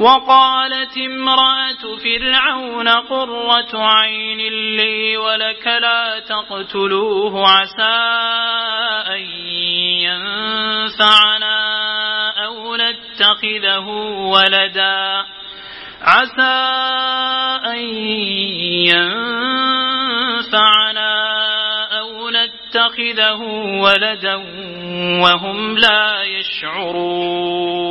وقالت امرأة فرعون قرة عين لي ولك لا تقتلوه عسى أن ينفعنا أو نتخذه ولدا عسى أن ينفعنا أو نتخذه ولدا وهم لا يشعرون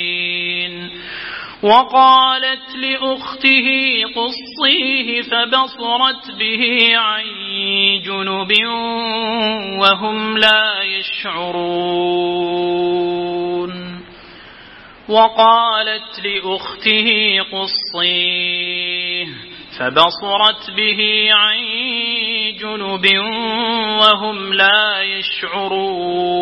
وقالت لأخته قصيه فبصرت به عن جنب وهم لا يشعرون. وقالت لأخته قصيه فبصرت به عن جنب وهم لا يشعرون.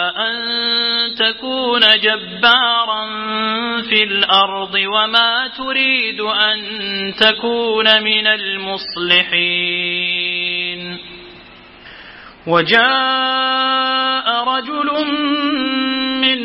تكون جبارا في الأرض وما تريد أن تكون من المصلحين. وجاء رجل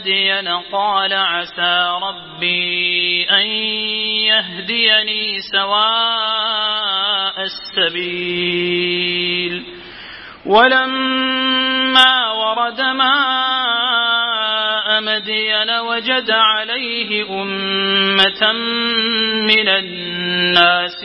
مدين قال عسى ربي أن يهديني سواء السبيل. ولما ورد ماء مدين وجد عليه أمة من الناس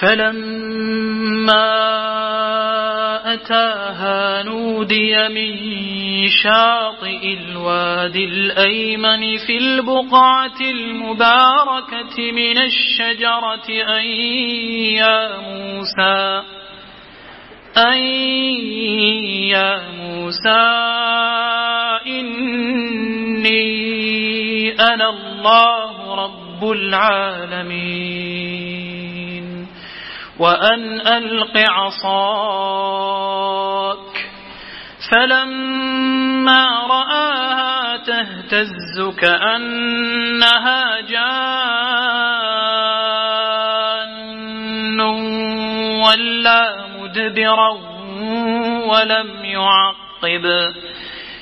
فلما أتاها نودي من شاطئ الوادي الأيمن في البقعة المباركة من الشجرة أن يا موسى أن يا موسى إني أنا الله رب العالمين. وأن ألق عصاك. فلما رآها تهتز كأنها جان ولا مدبرا ولم يعقب.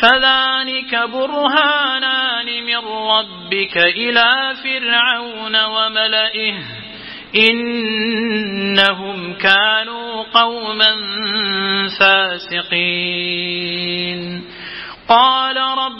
فذلك برهانان من ربك إلى فرعون وملئه إنهم كانوا قوما فاسقين. قال رب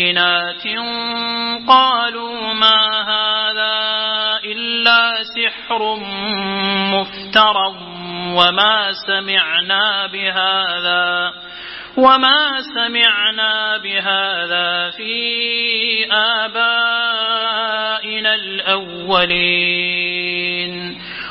بينات قالوا ما هذا إلا سحر مفترى وما سمعنا بهذا وما سمعنا بهذا في آبائنا الأولين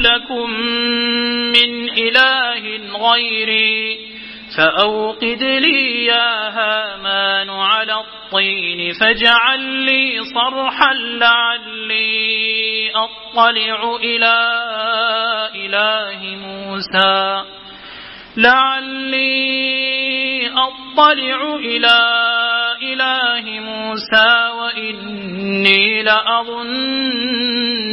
لكم من إله غيري. فأوقد لي يا هامان على الطين فاجعل لي صرحا لعلي أطلع إلى إله موسى. لعلي أطلع إلى إله موسى وإني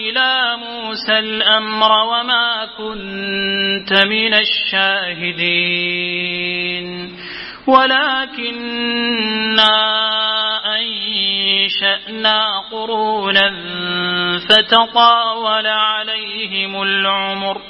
إلى موسى الأمر وما كنت من الشاهدين. ولكننا أنشأنا قرونا فتطاول عليهم العمر.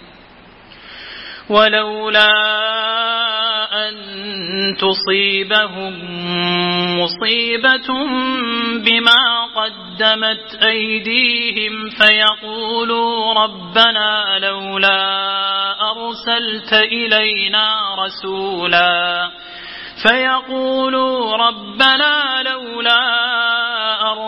ولولا أن تصيبهم مصيبة بما قدمت أيديهم فيقولوا ربنا لولا أرسلت إلينا رسولا فيقولوا ربنا لولا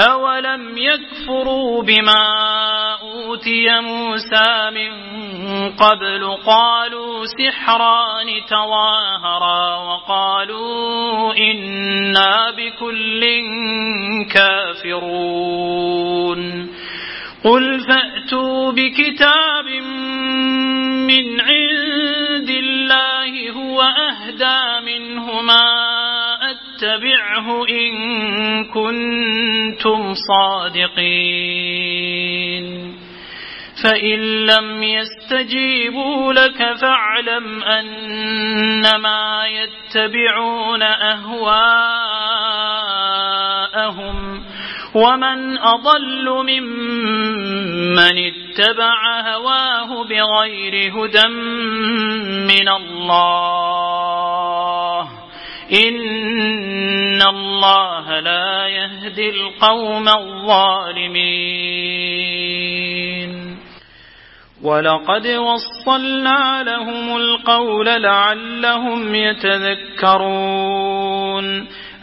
أولم يكفروا بما أوتي موسى من قبل قالوا سحران تظاهرا وقالوا إنا بكل كافرون قل فأتوا بكتاب من عند الله هو أهدى منهما أتبعه إن كنتم صادقين فإن لم يستجيبوا لك فاعلم أنما يتبعون أهواءهم ومن أضل ممن اتبع هواه بغير هدى من الله إن الله لا يهدي القوم الظالمين ولقد وصلنا لهم القول لعلهم يتذكرون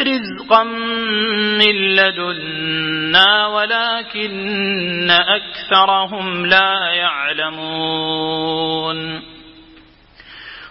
رزقا من لدنا ولكن أكثرهم لا يعلمون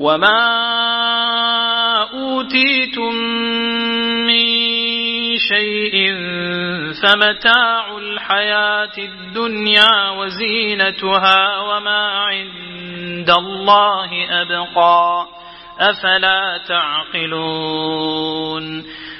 وما أوتيتم من شيء فمتاع الحياة الدنيا وزينتها وما عند الله أبقى أفلا تعقلون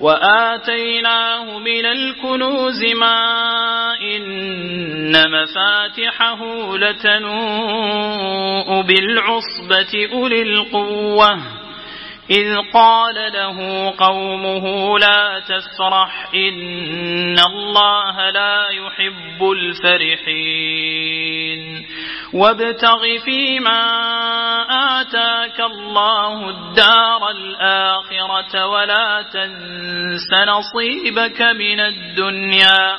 وآتيناه من الكنوز ما إن مفاتحه لتنوء بالعصبة أولي القوة. إذ قال له قومه لا تفرح إن الله لا يحب الفرحين وابتغ فيما آتاك الله الدار الآخرة ولا تنس نصيبك من الدنيا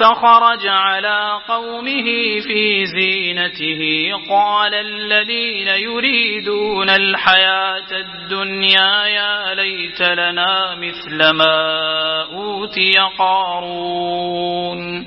فخرج على قومه في زينته. قال الذين يريدون الحياة الدنيا يا ليت لنا مثل ما أوتي قارون.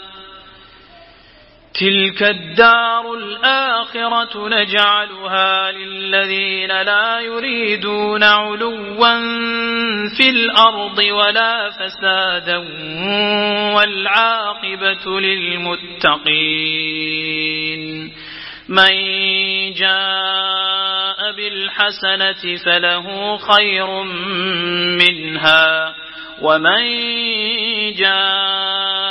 تلك الدار الآخرة نجعلها للذين لا يريدون علوا في الأرض ولا فسادا والعاقبة للمتقين. من جاء بالحسنة فله خير منها ومن جاء